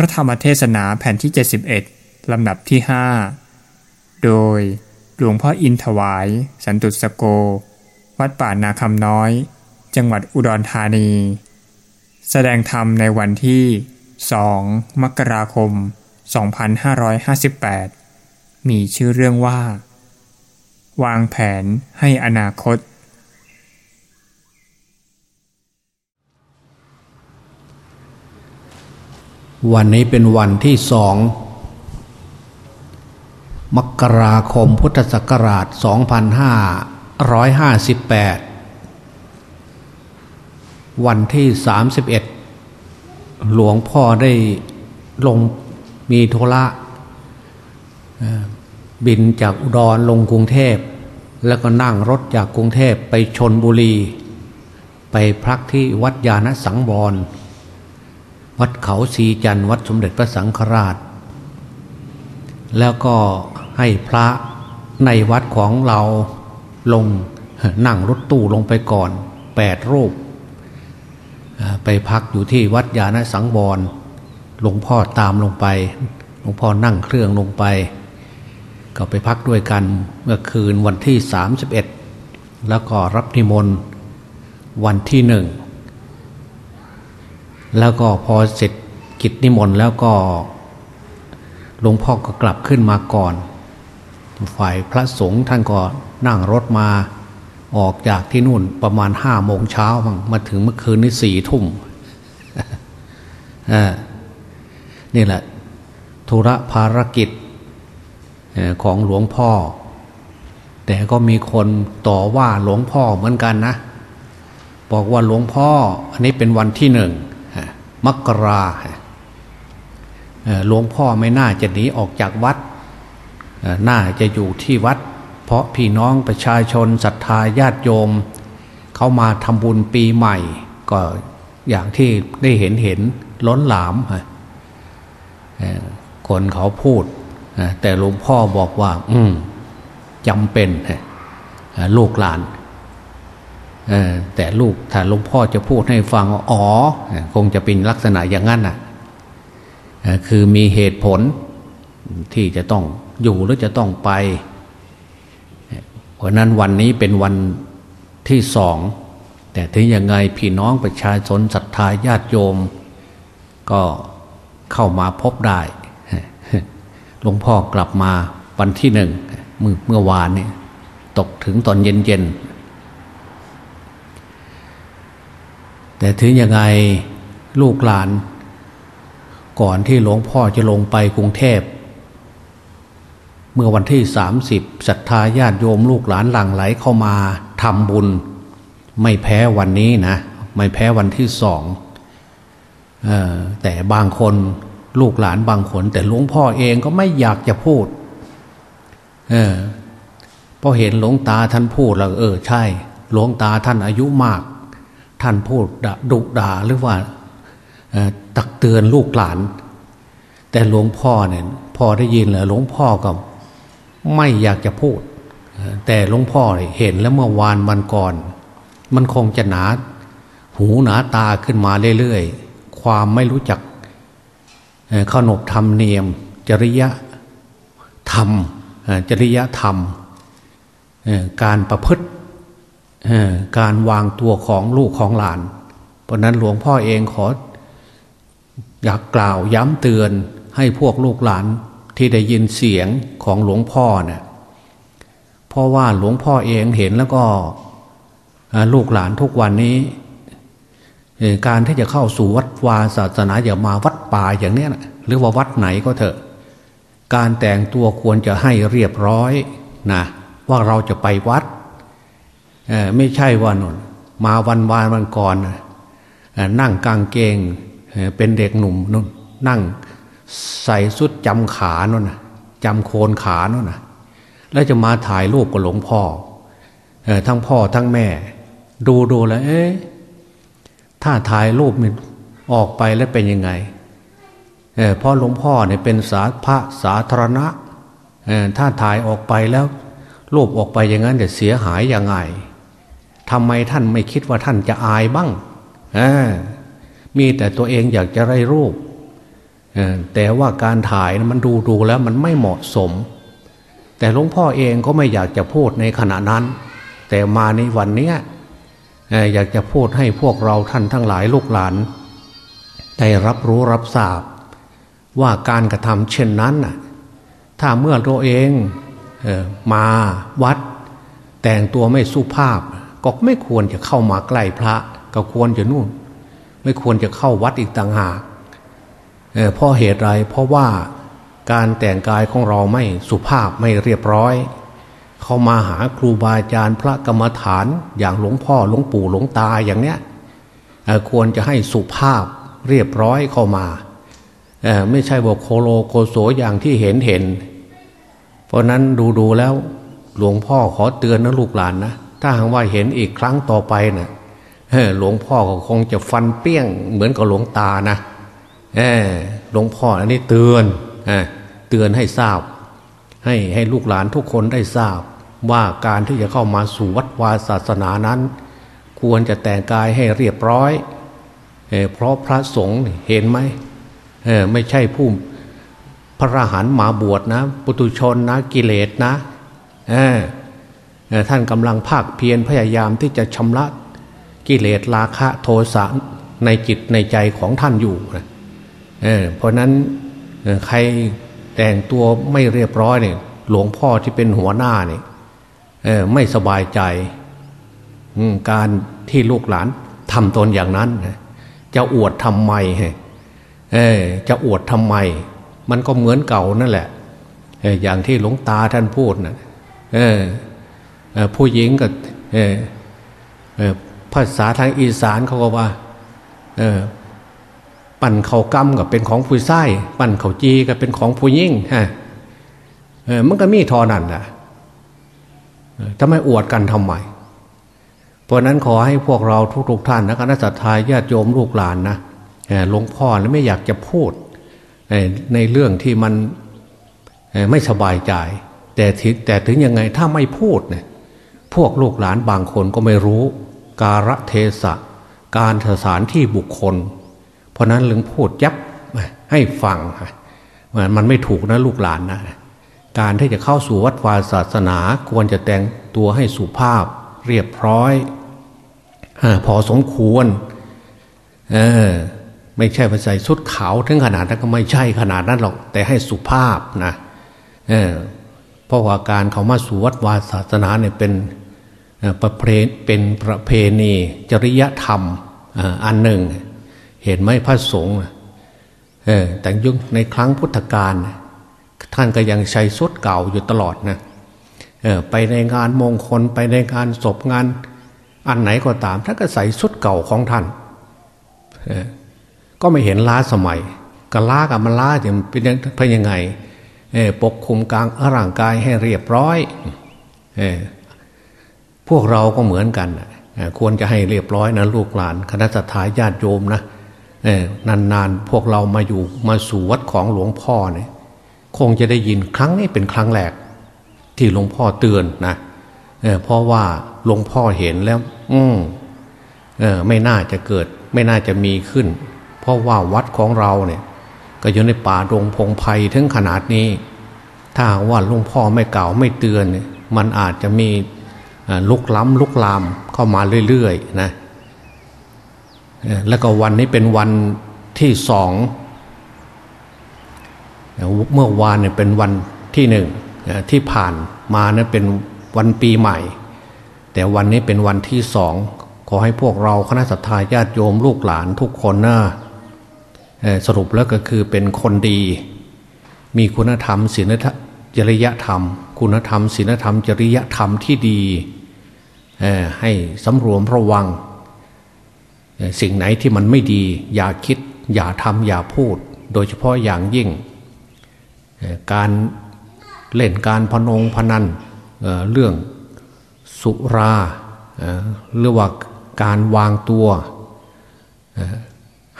พระธรรมเทศนาแผ่นที่ 71 ลำดับที่ 5 โดยหลวงพ่ออินถวาย สันตุสโก วัดป่านาคำน้อย จังหวัดอุดรธานี แสดงธรรมในวันที่ 2 มกราคม 2558 มีชื่อเรื่องว่า วางแผนให้อนาคต วันนี้เป็นวันที่สอง มกราคมพุทธศักราช 2558 วันที่ 31 หลวงพ่อได้ลงมีโทระบินจากอุดรลงกรุงเทพ แล้วก็นั่งรถจากกรุงเทพไปชนบุรี ไปพักที่วัดยาณสังวร วัดเขาสีจันวัดสมเด็จพระสังฆราช แล้วก็ให้พระในวัดของเราลงนั่งรถตู้ลงไปก่อนแปดรูป ไปพักอยู่ที่วัดยาณสังวรหลวงพ่อตามลงไป หลวงพ่อนั่งเครื่องลงไป ก็ไปพักด้วยกันเมื่อคืนวันที่สามสิบเอ็ดแล้วก็รับนิมนต์วันที่หนึ่ง แล้วก็พอเสร็จกิจนิมนต์แล้วก็หลวงพ่อก็กลับขึ้นมาก่อน ฝ่ายพระสงฆ์ท่านก็นั่งรถมาออกจากที่นู่นประมาณห้าโมงเช้ามาถึงเมื่อคืนนี้สี่ทุ่มนี่แหละธุระภารกิจของหลวงพ่อ แต่ก็มีคนต่อว่าหลวงพ่อเหมือนกันนะ บอกว่าหลวงพ่อ อันนี้เป็นวันที่หนึ่ง มกราหลวงพ่อไม่น่าจะหนีออกจากวัด น่าจะอยู่ที่วัด เพราะพี่น้องประชาชนศรัทธาญาติโยม เขามาทำบุญปีใหม่ ก็อย่างที่ได้เห็นเห็นล้นหลาม คนเขาพูด แต่หลวงพ่อบอกว่า อืมจำเป็นลูกหลาน แต่ลูกถ้าหลวงพ่อจะพูดให้ฟังอ๋อคงจะเป็นลักษณะอย่างนั้นน่ะคือมีเหตุผลที่จะต้องอยู่หรือจะต้องไป เพราะนั้นวันนี้เป็นวันที่สอง แต่ถึงยังไงพี่น้องประชาชนศรัทธาญาติโยม ก็เข้ามาพบได้หลวงพ่อกลับมาวันที่หนึ่งเมื่อเมื่อวานนี่ตกถึงตอนเย็นเย็น แต่ถึงยังไงลูกหลาน ก่อนที่หลวงพ่อจะลงไปกรุงเทพ เมื่อวันที่สามสิบศรัทธาญาติโยมลูกหลานหลั่งไหลเข้ามาทำบุญ ไม่แพ้วันนี้นะ ไม่แพ้วันที่สองแต่บางคนลูกหลานบางคน แต่หลวงพ่อเองก็ไม่อยากจะพูดเออพอเห็นหลวงตาท่านพูดแล้วเออใช่ หลวงตาท่านอายุมาก ท่านพูดดุด่าหรือว่าตักเตือนลูกหลาน แต่หลวงพ่อเนี่ยพอได้ยินแล้วหลวงพ่อก็ไม่อยากจะพูด แต่หลวงพ่อเห็นแล้วเมื่อวานวันก่อน มันคงจะหนา หูหนาตาขึ้นมาเรื่อยๆ ความไม่รู้จักขนบธรรมเนียม จริยธรรมจริยธรรม การประพฤติ การวางตัวของลูกของหลาน เพราะนั้นหลวงพ่อเองขอ อยากกล่าวย้ำเตือนให้พวกลูกหลานที่ได้ยินเสียงของหลวงพ่อเนี่ยเพราะว่าหลวงพ่อเองเห็นแล้วก็ลูกหลานทุกวันนี้ การที่จะเข้าสู่วัดวาศาสนาอย่ามาวัดป่าอย่างนี้นะหรือว่าวัดไหนก็เถอะ การแต่งตัวควรจะให้เรียบร้อยนะว่าเราจะไปวัด ไม่ใช่ว่านนมาวันวานวันก่อนนั่งกางเกงเป็นเด็กหนุ่มนนนั่งใส่สุดจำขาโน่นจำโคนขาโน่นแล้วจะมาถ่ายรูปกับหลวงพ่อทั้งพ่อทั้งแม่ ดูดูแล้วเอ๊ะถ้าถ่ายรูปมันออกไปแล้วเป็นยังไงเพราะหลวงพ่อเนี่ยเป็นสาพระสาธารณะถ้าถ่ายออกไปแล้วรูปออกไปอย่างนั้นจะเสียหายยังไง ทำไมท่านไม่คิดว่าท่านจะอายบ้างมีแต่ตัวเองอยากจะได้รูปแต่ว่าการถ่ายมันดูดูแล้วมันไม่เหมาะสม แต่หลวงพ่อเองก็ไม่อยากจะพูดในขณะนั้น แต่มาในวันนี้อยากจะพูดให้พวกเราท่านทั้งหลายลูกหลานได้รับรู้รับทราบ ว่าการกระทำเช่นนั้นถ้าเมื่อตัวเองมาวัด แต่งตัวไม่สุภาพ ก็ไม่ควรจะเข้ามาใกล้พระ ก็ควรจะนู่น ไม่ควรจะเข้าวัดอีกต่างหากเพราะเหตุไรเพราะว่าการแต่งกายของเราไม่สุภาพไม่เรียบร้อย เข้ามาหาครูบาอาจารย์พระกรรมฐานอย่างหลวงพ่อหลวงปู่หลวงตาอย่างเนี้ยควรจะให้สุภาพเรียบร้อยเข้ามาไม่ใช่บอกโคโลโคโสอย่างที่เห็นเห็น เพราะนั้นดูดูแล้วหลวงพ่อขอเตือนนะลูกหลานนะ ถ้าหากว่าเห็นอีกครั้งต่อไปนะ่ะหลวงพ่อก็คงจะฟันเปี้ยง เหมือนกับหลวงตานะหลวงพ่ออันนี้เตือนเตือนให้ทราบ ให้ให้ลูกหลานทุกคนได้ทราบ ว่าการที่จะเข้ามาสู่วัดวาศาสนานั้น ควรจะแต่งกายให้เรียบร้อย เพราะพระสงฆ์เห็นไหมไม่ใช่ผู้พระรหันมาบวชนะ ปุตุชนนะกิเลสนะ ท่านกำลังภาคเพียรพยายามที่จะชำระกิเลสราคะโทสะในจิตในใจของท่านอยู่เเพราะนั้นใครแต่งตัวไม่เรียบร้อยเนี่ยหลวงพ่อที่เป็นหัวหน้าเนี่ยไม่สบายใจการที่ลูกหลานทำตนอย่างนั้น จะอวดทำไมจะอวดทำไม มันก็เหมือนเก่านั่นแหละอออย่างที่หลวงตาท่านพูดนะเออ ผู้หญิงกับภาษาทางอีสานเขาก็ว่าปั่นเข่ากำกับเป็นของผู้ชาย ปั่นเข่าจีกับเป็นของผู้ยิ่งฮะมันก็มีทอนั่นแหละทำไมอวดกันทำไมเพราะนั้นขอให้พวกเราทุกๆท่านนะคณะสัตยาญาติโยมลูกหลานนะหลวงพ่อไม่อยากจะพูดในเรื่องที่มันไม่สบายใจ แต่แต่ถึงยังไงถ้าไม่พูดเนี่ย พวกลูกหลานบางคนก็ไม่รู้ การะเทศะ การสถานที่บุคคล เพราะนั้นหลวงพูดยับให้ฟังมันไม่ถูกนะลูกหลานนะการที่จะเข้าสู่วัดวาศาสนาควรจะแต่งตัวให้สุภาพเรียบร้อยพอสมควรเออไม่ใช่ไปใส่ชุดขาวถึงขนาดนั้นก็ไม่ใช่ขนาดนั้นหรอก แต่ให้สุภาพนะเออเพราะว่าการเขามาสู่วัดวาศาสนาเนี่ยเป็น ประเพเป็นประเพณีจริยธรรมอันหนึ่ง เห็นไหมพระสงฆ์แต่ยุคในครั้งพุทธกาลท่านก็ยังใช้ชุดเก่าอยู่ตลอดนะไปในงานมงคลไปในงานศพงานอันไหนก็ตามท่านก็ใส่ชุดเก่าของท่านก็ไม่เห็นล้าสมัยก็ล้ากับมันล้าจะเป็นเป็นยังไงปกคุมกลางร่างกายให้เรียบร้อย พวกเราก็เหมือนกันควรจะให้เรียบร้อยนะลูกหลาน คณะสัตยาญาติโยมนะนานๆ พวกเรามาอยู่มาสู่วัดของหลวงพ่อเนี่ยคงจะได้ยินครั้งนี้เป็นครั้งแรก ที่หลวงพ่อเตือนนะเเพราะว่าหลวงพ่อเห็นแล้ว อืมไม่น่าจะเกิด ไม่น่าจะมีขึ้น เพราะว่าวัดของเราเนี่ย ก็อยู่ในป่าดงพงไพ่ถึงขนาดนี้ ถ้าว่าหลวงพ่อไม่เก่าไม่เตือน มันอาจจะมี ลุกล้ำลุกลามเข้ามาเรื่อยๆนะแล้วก็วันนี้เป็นวันที่สองเมื่อวานเนี่ยเป็นวันที่หนึ่งที่ผ่านมาเนี่ยเป็นวันปีใหม่ แต่วันนี้เป็นวันที่สองขอให้พวกเราคณะสัตยาญาติโยมลูกหลานทุกคนนะสรุปแล้วก็คือเป็นคนดี มีคุณธรรมศีลธรรมจริยธรรม คุณธรรมศีลธรรม จริยธรรมที่ดี ให้สำรวมระวัง สิ่งไหนที่มันไม่ดี อย่าคิด อย่าทำอย่าพูด โดยเฉพาะอย่างยิ่ง การเล่นการพนงพนันเรื่องสุราหรือว่าการวางตัว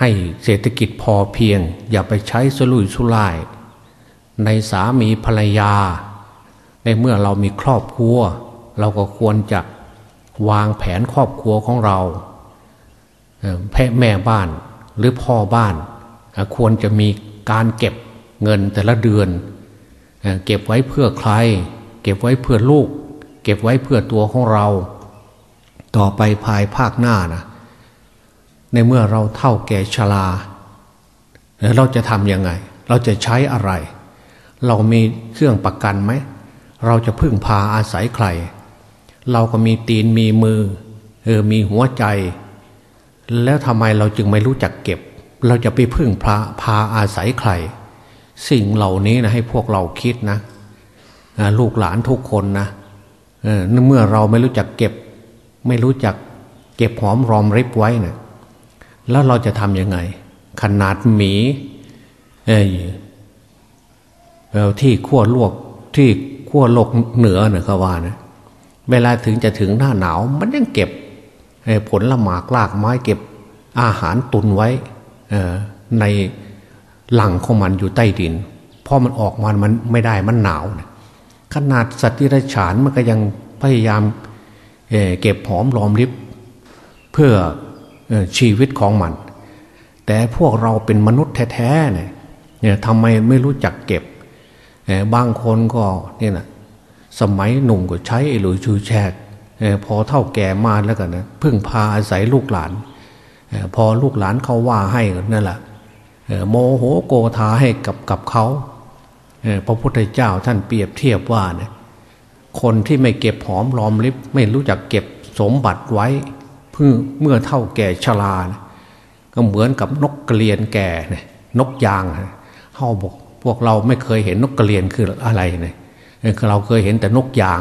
ให้เศรษฐกิจพอเพียง อย่าไปใช้สลุยสุลาย ในสามีภรรยา ในเมื่อเรามีครอบครัว เราก็ควรจะ วางแผนครอบครัวของเราแพ่แม่บ้านหรือพ่อบ้าน ควรจะมีการเก็บเงินแต่ละเดือน เก็บไว้เพื่อใคร เก็บไว้เพื่อลูก เก็บไว้เพื่อตัวของเรา ต่อไปภายภาคหน้านะในเมื่อเราเท่าแก่ชราเราจะทำยังไง เราจะใช้อะไร เรามีเครื่องประกันไหม เราจะพึ่งพาอาศัยใคร เราก็มีตีนมีมือเออมีหัวใจ แล้วทำไมเราจึงไม่รู้จักเก็บ เราจะไปพึ่งพาพาอาศัยใคร สิ่งเหล่านี้นะให้พวกเราคิดนะลูกหลานทุกคนนะเเมื่อเราไม่รู้จักเก็บ ไม่รู้จักเก็บหอมรอมริบไว้นะแล้วเราจะทำยังไง ขนาดหมีเออที่ขั้วลกที่ขั้วโลกเหนือเนี่ยเขาว่านะ เวลาถึงจะถึงหน้าหนาว มันยังเก็บผลละหมากลากไม้เก็บอาหารตุนไว้ในหลังของมันอยู่ใต้ดินพอมันออกมามันไม่ได้มันหนาวนะขนาดสัตว์ที่ไรฉานมันก็ยังพยายามเเก็บหอมรอมริบเพื่อชีวิตของมัน แต่พวกเราเป็นมนุษย์แท้ๆเนี่ยทำไมไม่รู้จักเก็บบางคนก็เนี่ยนะ สมัยหนุ่มก็ใช้ไอ้หลุยชูแชกพอเท่าแก่มาแล้วกันนะพึ่งพาอาศัยลูกหลาน พอลูกหลานเขาว่าให้นั่นแหละโมโหโกธาให้กับกับเขาพระพุทธเจ้าท่านเปรียบเทียบว่าเนี่ยคนที่ไม่เก็บหอมรอมริบไม่รู้จักเก็บสมบัติไว้เพื่อเมื่อเท่าแก่ชรานะก็เหมือนกับนกกระเรียนแก่เนี่ยนกยางเฮาบอกพวกเราไม่เคยเห็นนกกระเรียนคืออะไรเนี่ย เราเคยเห็นแต่นกยาง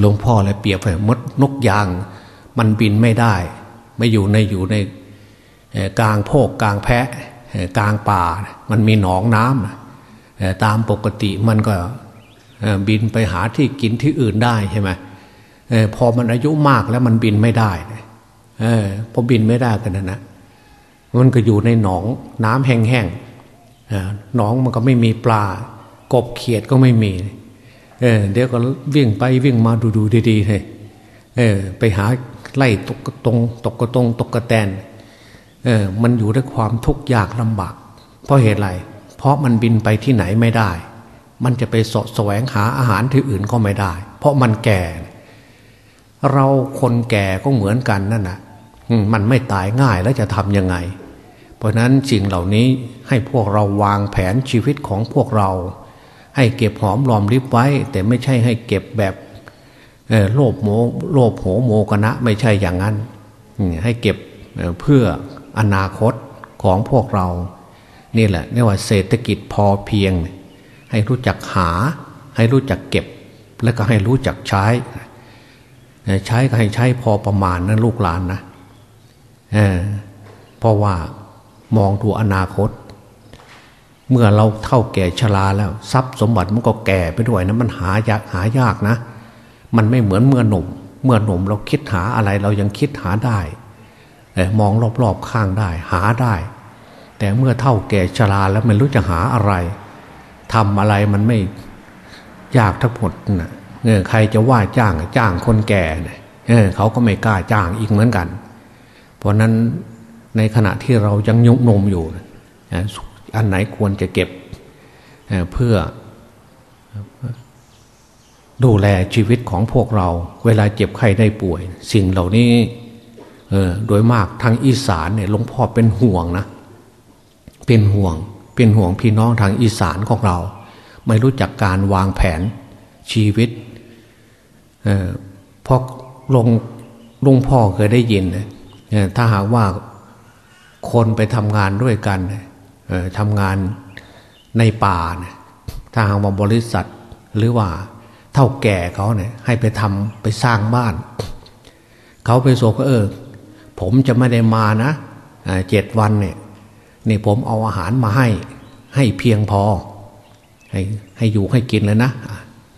หลวงพ่อเลยเปรียบไปมดนกยาง มันบินไม่ได้ ไม่อยู่ในอยู่ในกลางโพกกลางแพะกลางป่า มันมีหนองน้ำตามปกติมันก็บินไปหาที่กินที่อื่นได้ใช่ไหมพอมันอายุมากแล้วมันบินไม่ได้พอบินไม่ได้กันนะนะมันก็อยู่ในหนองน้ำแห้งๆหนองมันก็ไม่มีปลา กบเขียดก็ไม่มี เออ เดี๋ยวก็วิ่งไปวิ่งมาดูดูดีๆเลยเออ ไปหาไล่ตกกระตรงตกกระตรงตกกระแตน เออ มันอยู่ด้วยความทุกข์ยากลำบาก เพราะเหตุไร เพราะมันบินไปที่ไหนไม่ได้ มันจะไปสะแสวงหาอาหารที่อื่นก็ไม่ได้ เพราะมันแก่ เราคนแก่ก็เหมือนกันนั่นนะมันไม่ตายง่ายแล้วจะทำยังไง เพราะนั้นสิ่งเหล่านี้ให้พวกเราวางแผนชีวิตของพวกเรา ให้เก็บหอมรอมริบไว้ แต่ไม่ใช่ให้เก็บแบบโลภโมโลภโหโมกนะไม่ใช่อย่างนั้น ให้เก็บเพื่ออนาคตของพวกเรา นี่แหละเรียกว่าเศรษฐกิจพอเพียง ให้รู้จักหา ให้รู้จักเก็บ แล้วก็ให้รู้จักใช้ ใช้ก็ให้ใช้พอประมาณนะลูกหลานนะเเพราะว่ามองดูอนาคต เมื่อเราเท่าแก่ชราแล้ว ทรัพย์สมบัติมันก็แก่ไปด้วยนะมันหายากหายากนะ มันไม่เหมือนเมื่อหนุ่ม เมื่อหนุ่มเราคิดหาอะไรเรายังคิดหาได้มองรอบๆข้างได้หาได้ แต่เมื่อเท่าแก่ชราแล้วไม่รู้จะหาอะไรทำอะไรมันไม่ยากทั้งหมดนะเออใครจะว่าจ้างจ้างคนแก่เนี่ยเออเขาก็ไม่กล้าจ้างอีกเหมือนกัน เพราะนั้นในขณะที่เรายังยุกนมอยู่ อันไหนควรจะเก็บเพื่อดูแลชีวิตของพวกเรา เวลาเจ็บไข้ได้ป่วย สิ่งเหล่านี้โดยมากทางอีสานเนี่ยหลวงพ่อเป็นห่วงนะ เป็นห่วง เป็นห่วงพี่น้องทางอีสานของเรา ไม่รู้จักการวางแผนชีวิตเพราะลงลุงพ่อเคยได้ยินถ้าหากว่าคนไปทำงานด้วยกัน ทำงานในป่าเนี่ยถ้าหากว่าบริษัทหรือว่าเท่าแก่เขาเนี่ยให้ไปทำไปสร้างบ้าน เขาไปโศกเออ ผมจะไม่ได้มานะเจ็ดวันเนี่ยนี่ผมเอาอาหารมาให้ ให้เพียงพอ ให้ให้อยู่ให้กินเลยนะ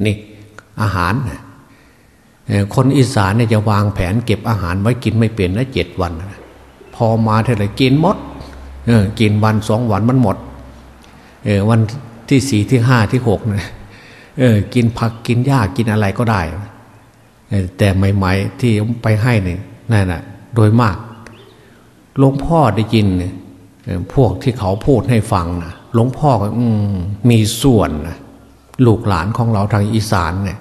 นี่อาหาร คนอีสานเนี่ยจะวางแผนเก็บอาหารไว้กินไม่เป็นนะเจ็ดวัน พอมาเท่าไหร่กินหมด เออ กินวันสองวันมันหมด เออวันที่สี่ที่ห้าที่หกเนี่ยเออ กินผักกินหญ้ากินอะไรก็ได้แต่ใหม่ๆที่ไปให้เนี่ยนั่นแหะโดยมากหลวงพ่อได้ยินพวกที่เขาพูดให้ฟังนะหลวงพ่อก็มีส่วนนะลูกหลานของเราทางอีสานเนี่ย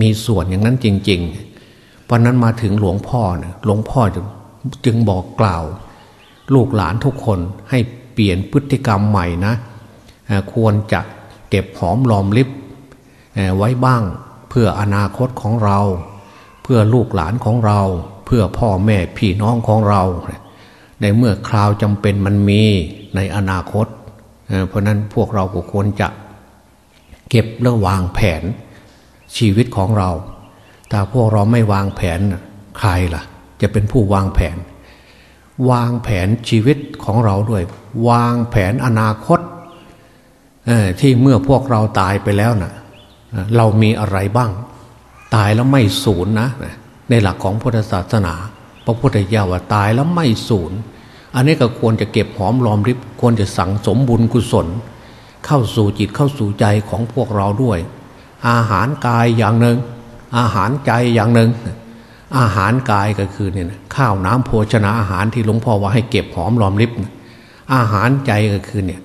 มีส่วนอย่างนั้นจริง ๆ เพราะนั้นมาถึงหลวงพ่อเนี่ยหลวงพ่อจึงบอกกล่าว ลูกหลานทุกคนให้เปลี่ยนพฤติกรรมใหม่นะควรจะเก็บหอมรอมริบไว้บ้างเพื่ออนาคตของเรา เพื่อลูกหลานของเรา เพื่อพ่อแม่พี่น้องของเรา ในเมื่อคราวจำเป็นมันมีในอนาคต เพราะนั้นพวกเราก็ควรจะเก็บและวางแผนชีวิตของเราถ้าพวกเราไม่วางแผนใครล่ะ จะเป็นผู้วางแผน วางแผนชีวิตของเราด้วย วางแผนอนาคตที่เมื่อพวกเราตายไปแล้วนะ่ะเรามีอะไรบ้าง ตายแล้วไม่สูญนะ ในหลักของพุทธศาสนา พระพุทธเจ้าว่าตายแล้วไม่สูญอันนี้ก็ควรจะเก็บหอมรอมริบควรจะสั่งสมบุญกุศล เข้าสู่จิตเข้าสู่ใจของพวกเราด้วย อาหารกายอย่างหนึ่ง อาหารใจอย่างหนึ่ง อาหารกายก็คือเนี่ยข้าวน้ำโภชนาอาหารที่หลวงพ่อว่าให้เก็บหอมรอมริบอาหารใจก็คือเนี่ย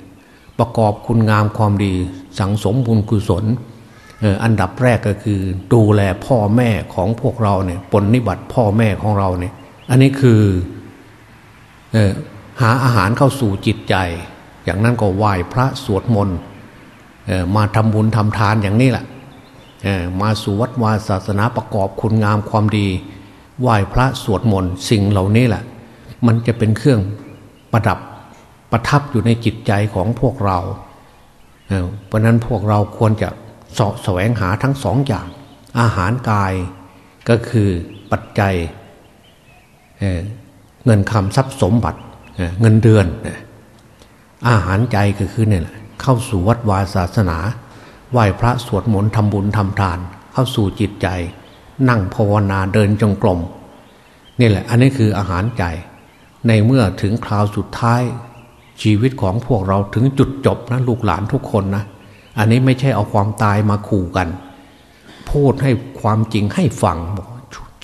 ประกอบคุณงามความดีสังสมบุญกุศลอันดับแรกก็คือดูแลพ่อแม่ของพวกเราเนี่ยปนนิบัติพ่อแม่ของเราเนี่ยอันนี้คือหาอาหารเข้าสู่จิตใจ อย่างนั้นก็ไหว้พระสวดมนต์มาทำบุญทำทานอย่างนี้แหละ มาสู่วัดวาศาสนาประกอบคุณงามความดี ไหว้พระสวดมนต์สิ่งเหล่านี้แหละ มันจะเป็นเครื่องประดับประทับอยู่ในจิตใจของพวกเราเพราะนั้นพวกเราควรจะสาะแสวงหาทั้งสองอย่าง อาหารกายก็คือปัจจัยเเงินคำทรัพย์สมบัติเงินเดือน อาหารใจก็คือเนี่ยเข้าสู่วัดวาศาสนา ไหว้พระสวดมนต์ทำบุญทำทาน เข้าสู่จิตใจ นั่งภาวนาเดินจงกรมนี่แหละ อันนี้คืออาหารใจ ในเมื่อถึงคราวสุดท้าย ชีวิตของพวกเราถึงจุดจบนะลูกหลานทุกคนนะ อันนี้ไม่ใช่เอาความตายมาขู่กัน พูดให้ความจริงให้ฟังบอก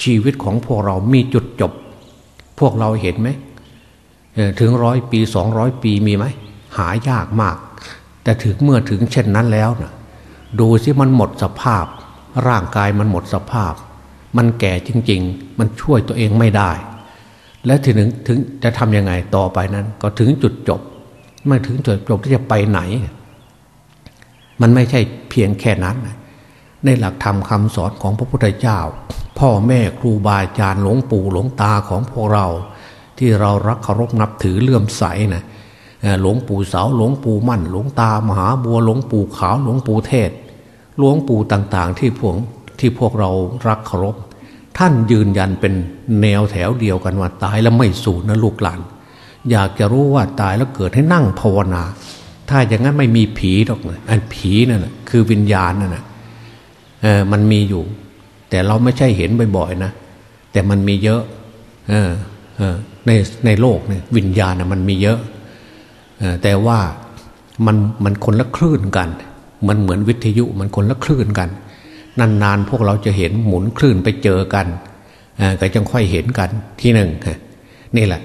ชีวิตของพวกเรามีจุดจบ พวกเราเห็นไหมถึงร้อยปีสองร้อยปีมีไหมหายากมาก แต่ถึงเมื่อถึงเช่นนั้นแล้วนะ ดูสิมันหมดสภาพ ร่างกายมันหมดสภาพ มันแก่จริง ๆ มันช่วยตัวเองไม่ได้ และถึงถึงจะทำยังไงต่อไปนั้น ก็ถึงจุดจบไม่ถึงจุดจบที่จะไปไหน มันไม่ใช่เพียงแค่นั้น ในหลักธรรมคำสอนของพระพุทธเจ้า พ่อแม่ครูบาอาจารย์หลวงปู่หลวงตาของพวกเรา ที่เรารักเคารพนับถือเลื่อมใสนะ หลวงปู่เสาหลวงปู่มั่น หลวงตามหาบัวหลวงปู่ขาวหลวงปู่เทศ หลวงปู่ต่างๆ ที่พวกที่พวกเรารักเคารพท่านยืนยันเป็นแนวแถวเดียวกันว่าตายแล้วไม่สูญนะลูกหลาน อยากจะรู้ว่าตายแล้วเกิดให้นั่งภาวนา ถ้าอย่างนั้นไม่มีผีหรอกอันผีนั่นแหะคือวิญญาณนั่นแหะเออมันมีอยู่ แต่เราไม่ใช่เห็นบ่อยๆนะแต่มันมีเยอะเออเออในในโลกเนี่ยวิญญาณนะมันมีเยอะ แต่ว่ามันมันคนละคลื่นกัน มันเหมือนวิทยุมันคนละคลื่นกัน นานๆพวกเราจะเห็นหมุนคลื่นไปเจอกันก็จังค่อยเห็นกันที่หนึ่งนี่แหละ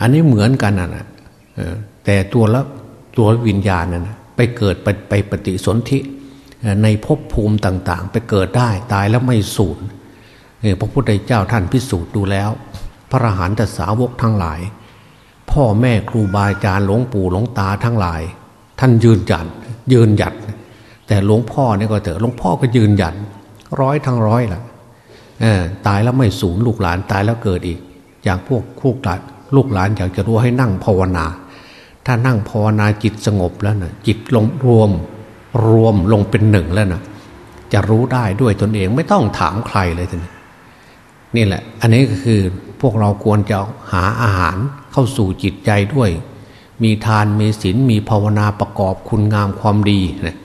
อันนี้เหมือนกันนะแต่ตัวละตัววิญญาณนั้นไปเกิดไปไปปฏิสนธิในภพภูมิต่าง ๆ ไปเกิดได้ตายแล้วไม่สูญพระพุทธเจ้าท่านพิสูจน์ดูแล้ว พระอรหันตสาวกทั้งหลาย พ่อแม่ครูบาอาจารย์หลวงปู่หลวงตาทั้งหลาย ท่านยืนยันยืนหยัด แต่หลวงพ่อเนี่ยก็เถอะหลวงพ่อก็ยืนหยันร้อยทั้งร้อยแหละตายแล้วไม่สูญลูกหลานตายแล้วเกิดอีก อย่างพวกลูกหลานลูกหลานอยากจะรู้ให้นั่งภาวนา ถ้านั่งภาวนาจิตสงบแล้วนะจิตลงรวมรวมลงเป็นหนึ่งแล้วนะจะรู้ได้ด้วยตนเองไม่ต้องถามใครเลยทีนี้นี่แหละ อันนี้ก็คือพวกเราควรจะหาอาหาร เข้าสู่จิตใจด้วย มีทานมีศีลมีภาวนาประกอบคุณงามความดีนะ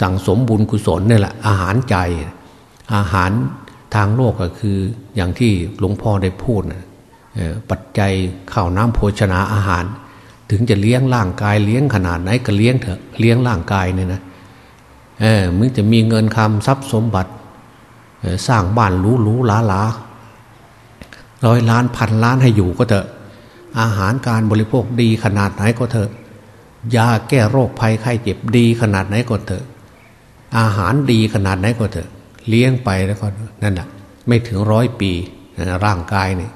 สั่งสมบุญกุศลนี่แหละอาหารใจ อาหารทางโลกก็คืออย่างที่หลวงพ่อได้พูดนะปัจจัยข้าวน้ำโภชนาอาหาร ถึงจะเลี้ยงร่างกายเลี้ยงขนาดไหนก็เลี้ยงเถอะเลี้ยงร่างกายเนี่ยนะเออมึงจะมีเงินคำทรัพย์สมบัติสร้างบ้านหรูหรูหลาหลาร้อยล้านพันล้านให้อยู่ก็เถอะ อาหารการบริโภคดีขนาดไหนก็เถอะ ยาแก้โรคภัยไข้เจ็บดีขนาดไหนก็เถอะ อาหารดีขนาดไหนก็เถอะ เลี้ยงไปแล้วก็นั่นแหะไม่ถึงร้อยปีร่างกายเนี่ย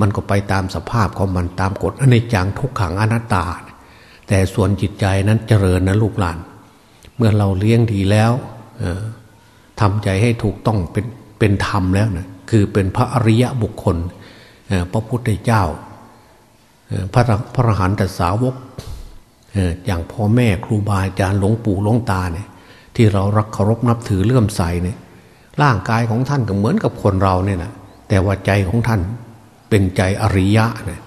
มันก็ไปตามสภาพของมันตามกฎอนิจจังทุกขังอนัตตา แต่ส่วนจิตใจนั้นเจริญนะลูกหลาน เมื่อเราเลี้ยงดีแล้วทำใจให้ถูกต้องเป็นเป็นธรรมแล้วนะคือเป็นพระอริยะบุคคลพระพุทธเจ้า พระพระหันตสาวกอย่างพ่อแม่ครูบาอาจารย์หลวงปู่หลวงตาเนี่ย ที่เรารักเคารพนับถือเลื่อมใสเนี่ยร่างกายของท่านก็เหมือนกับคนเราเนี่ยนะแต่ว่าใจของท่านเป็นใจอริยะเนี่ย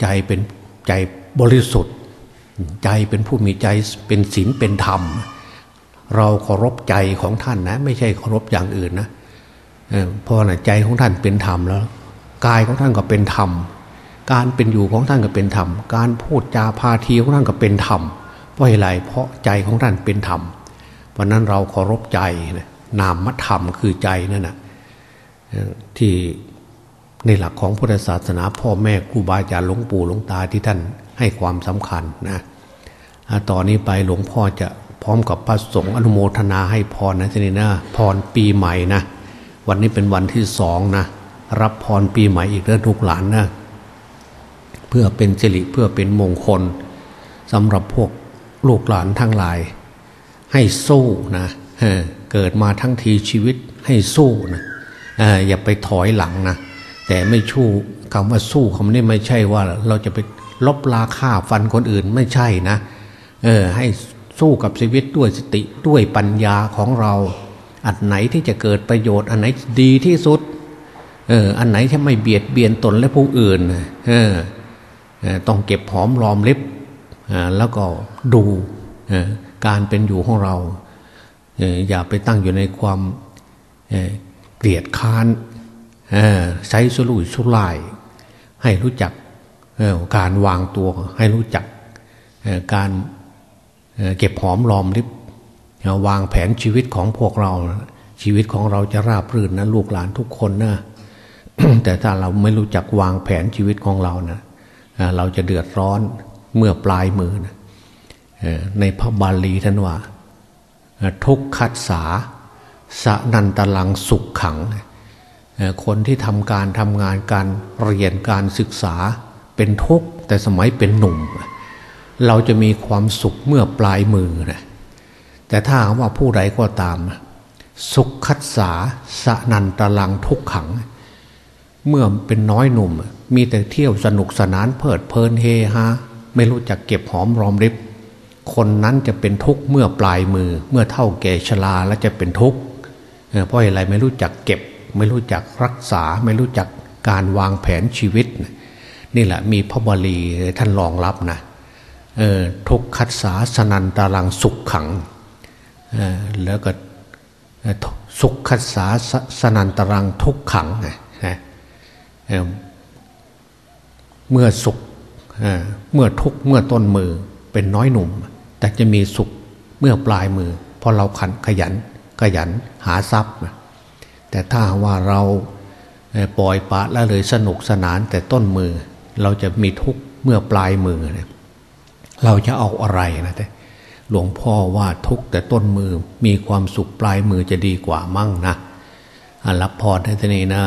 ใจเป็นใจบริสุทธิ์ ใจเป็นผู้มีใจเป็นศีลเป็นธรรม เราเคารพใจของท่านนะ ไม่ใช่เคารพอย่างอื่นนะเพราะนะใจของท่านเป็นธรรมแล้วกายของท่านก็เป็นธรรม การเป็นอยู่ของท่านก็เป็นธรรม การพูดจาพาทีของท่านก็เป็นธรรม เพราะอะไรเพราะใจของท่านเป็นธรรม เพราะนั้นเราเคารพใจนะนามธรรมคือใจนั่นนะที่ในหลักของพุทธศาสนาพ่อแม่ครูบาอาจารย์หลวงปู่หลวงตาที่ท่านให้ความสำคัญนะต่อนนี้ไปหลวงพ่อจะพร้อมกับพระสงฆ์อนุโมทนาให้พรนะทีนี้นะพรปีใหม่นะ วันนี้เป็นวันที่สองนะ รับพรปีใหม่อีกเรื่องทุกหลานนะ เพื่อเป็นสิริเพื่อเป็นมงคลสำหรับพวกลูกหลานทั้งหลาย ให้สู้นะเกิดมาทั้งทีชีวิตให้สู้นะอย่าไปถอยหลังนะแต่ไม่ชู้คำว่าสู้คำนี้ไม่ใช่ว่าเราจะไปลบลาฆ่าฟันคนอื่นไม่ใช่นะเออให้สู้กับชีวิตด้วยสติด้วยปัญญาของเรา อันไหนที่จะเกิดประโยชน์ อันไหนดีที่สุดเอออันไหนที่ไม่เบียดเบียนตนและผู้อื่นเออ ต้องเก็บหอมรอมริบแล้วก็ดูการเป็นอยู่ของเราอย่าไปตั้งอยู่ในความเกลียดค้านใช้สุรุยสุร่าย ให้รู้จักการวางตัวให้รู้จักการเก็บหอมรอมริบวางแผนชีวิตของพวกเรา ชีวิตของเราจะราบรื่นนะลูกหลานทุกคนนะแต่ถ้าเราไม่รู้จักวางแผนชีวิตของเรานะ เราจะเดือดร้อนเมื่อปลายมือนะในพระบาลีท่านว่า ทุกขัดสาสนันตลังสุขขัง คนที่ทำการทำงานการเรียนการศึกษาเป็นทุกข์แต่สมัยเป็นหนุ่ม เราจะมีความสุขเมื่อปลายมือนะแต่ถ้าว่าผู้ใดก็ตาม สุขคัดสาสนันตลังทุกขัง เมื่อเป็นน้อยหนุ่ม มีแต่เที่ยวสนุกสนานเพลิดเพลินเฮฮาไม่รู้จักเก็บหอมรอมริบ คนนั้นจะเป็นทุกข์เมื่อปลายมือ เมื่อเท่าแก่ชราแล้วจะเป็นทุกข์เพราะอะไรไม่รู้จักเก็บ ไม่รู้จักรักษา ไม่รู้จักการวางแผนชีวิต นี่แหละมีพระบาลีท่านรองรับนะทุกขัดสาสนันตาลังสุขขังแล้วก็สุขคัสสาสนันตารังทุกขังนะ เมื่อสุขเมื่อทุกเมื่อต้นมือเป็นน้อยหนุ่ม แต่จะมีสุขเมื่อปลายมือพราะเราขันขยันขยันหาทรัพย์ แต่ถ้าว่าเราปล่อยปะแล้วเลยสนุกสนานแต่ต้นมือเราจะมีทุกเมื่อปลายมือเราจะเอาอะไรนะแต่หลวงพ่อว่าทุกแต่ต้นมือมีความสุขปลายมือจะดีกว่ามั่งนะรับพรให้ทนี้นะ